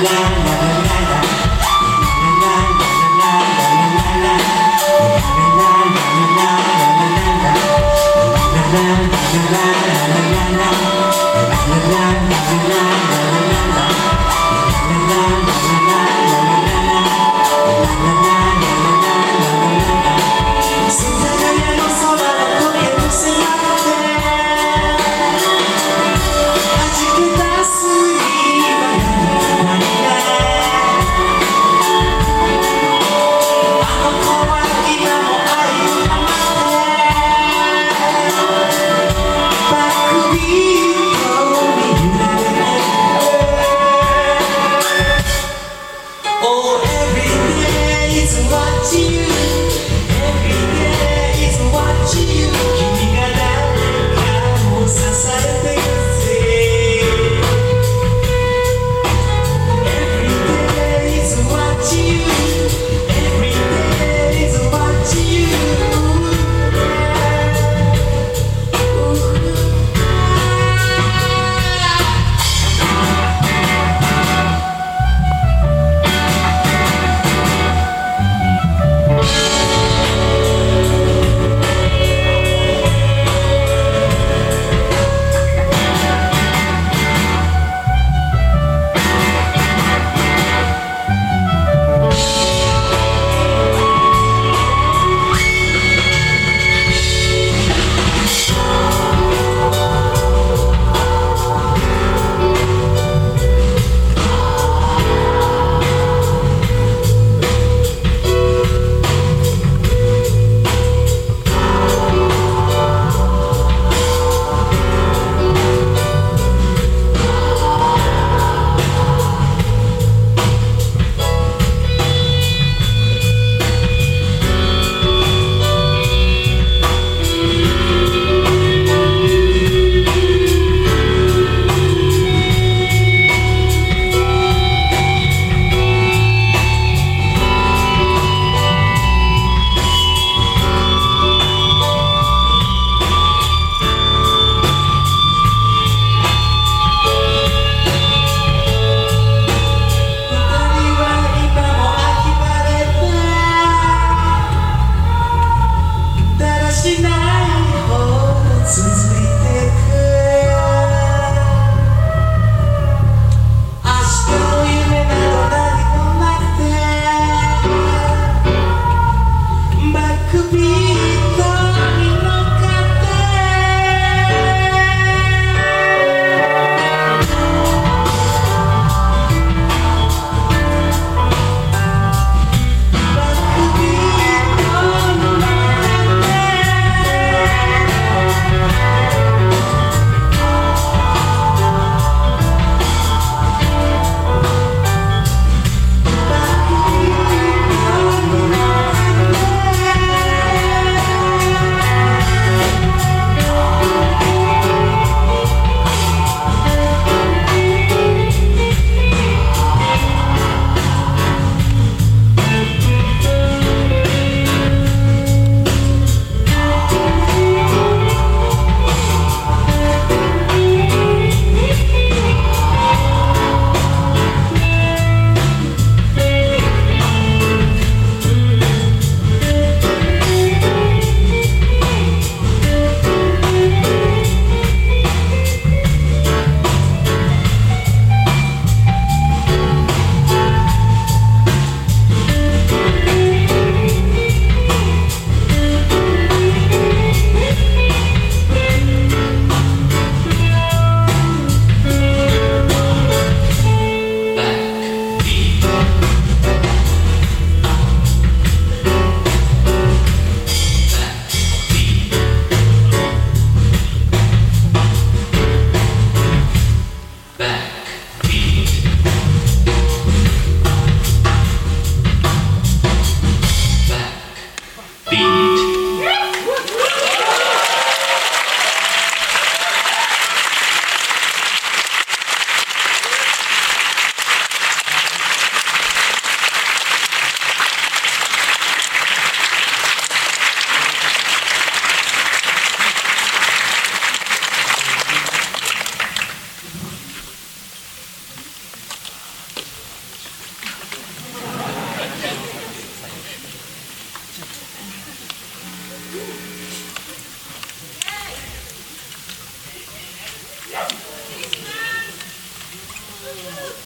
blind.